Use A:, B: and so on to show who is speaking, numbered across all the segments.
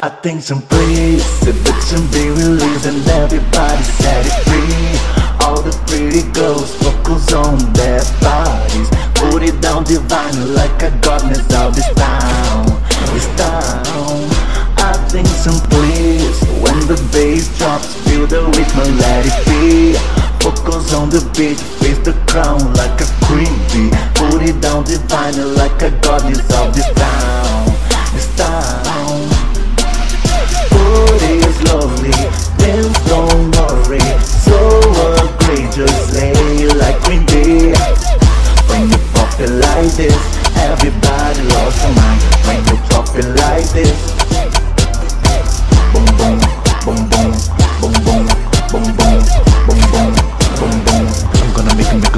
A: Attention please, seduction be released and everybody set it free. All the pretty girls focus on their bodies. Put it down divine like a goddess of this town This town. Attention please, when the bass drops feel the rhythm let it be. Focus on the beat, face the crown like a queen bee. Put it down divine like a goddess of this town This town. Booty is lovely Dance, don't worry. So outrageously like Queen Bee. When you pop it like this Everybody lost their mind. When you pop it like this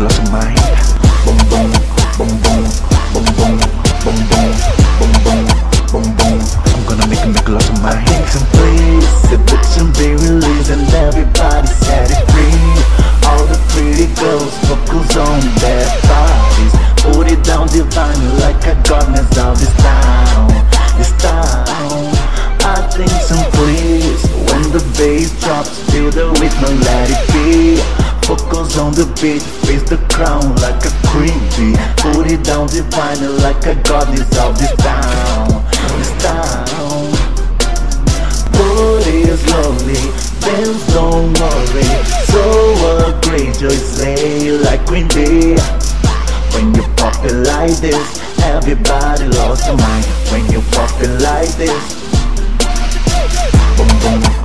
A: you make of mind Boom boom, boom boom, boom boom, boom boom, boom boom, boom boom I'm gonna make you make lots of mind Attention please, seduction be released and everybody set it free. All the pretty girls focus on their bodies. Put it down divine like a goddess of this town. This town. Attention please, when the bass drops feel the rhythm let it be on the beat, face the crown like a queen bee. Put it down divine like a goddess of this town. This town. Booty is lovely, dance don't worry. So outrageously like Queen Bee. When you pop it like this, everybody lost their mind. When you pop it like this boom, boom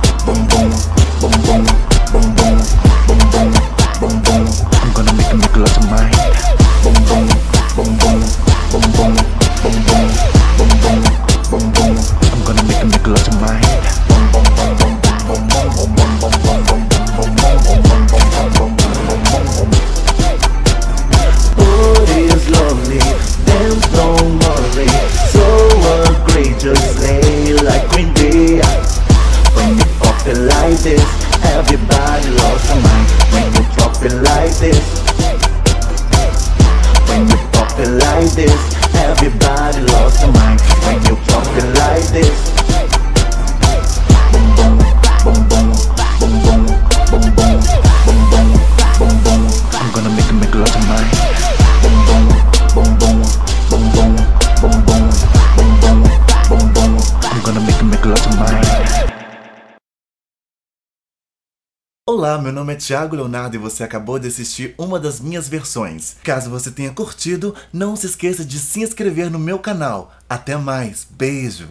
A: this, everybody lost their mind When you pop it like this
B: Olá, meu nome é Thiago Leonardo e você acabou de assistir uma das minhas versões. Caso você tenha curtido, não se esqueça de se inscrever no meu canal. Até mais, beijo!